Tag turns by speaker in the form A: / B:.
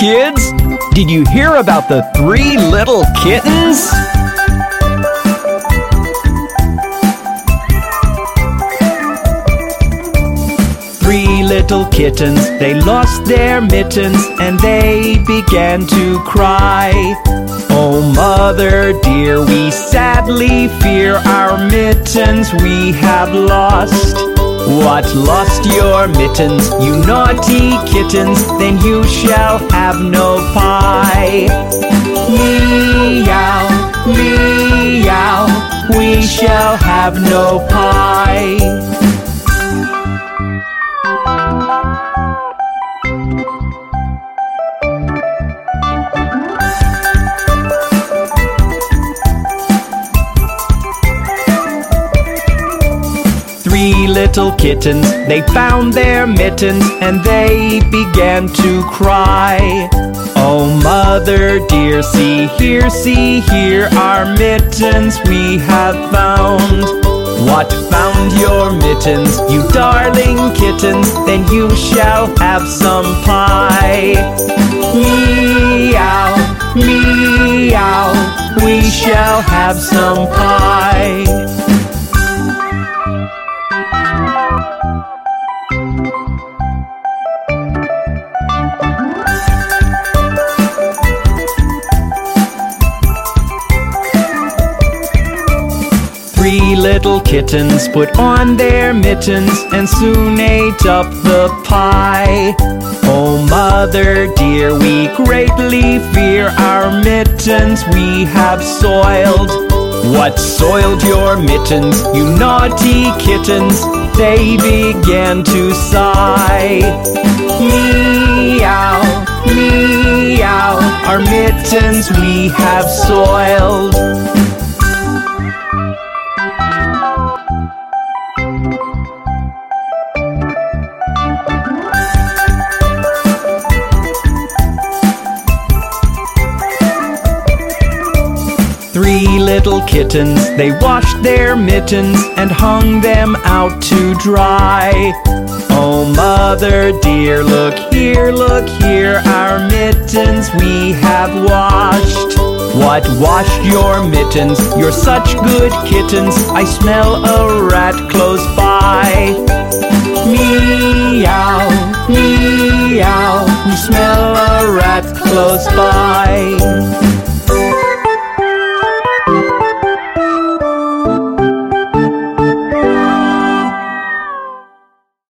A: kids! Did you hear about the three little kittens? Three little kittens, they lost their mittens and they began to cry. Oh, mother dear, we sadly fear our mittens we have lost. What lost your mittens, you naughty kittens? Then you shall have no pie. Meow, meow, we shall have no pie. Little kittens, they found their mittens and they began to cry. Oh, mother dear, see here, see here, our mittens we have found. What found your mittens, you darling kittens? Then you shall have some pie. Meow, meow, we shall have some pie. Three little kittens put on their mittens and soon ate up the pie. Oh, mother dear, we greatly fear our mittens we have soiled. What soiled your mittens, you naughty kittens? They began to sigh. Meow, meow, our mittens we have soiled. Three little kittens, they washed their mittens and hung them out to dry. Oh, mother dear, look here, look here, our mittens we have washed. What washed your mittens? You're such good kittens, I smell a rat close by. Meow, meow, we smell a rat close by.